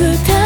く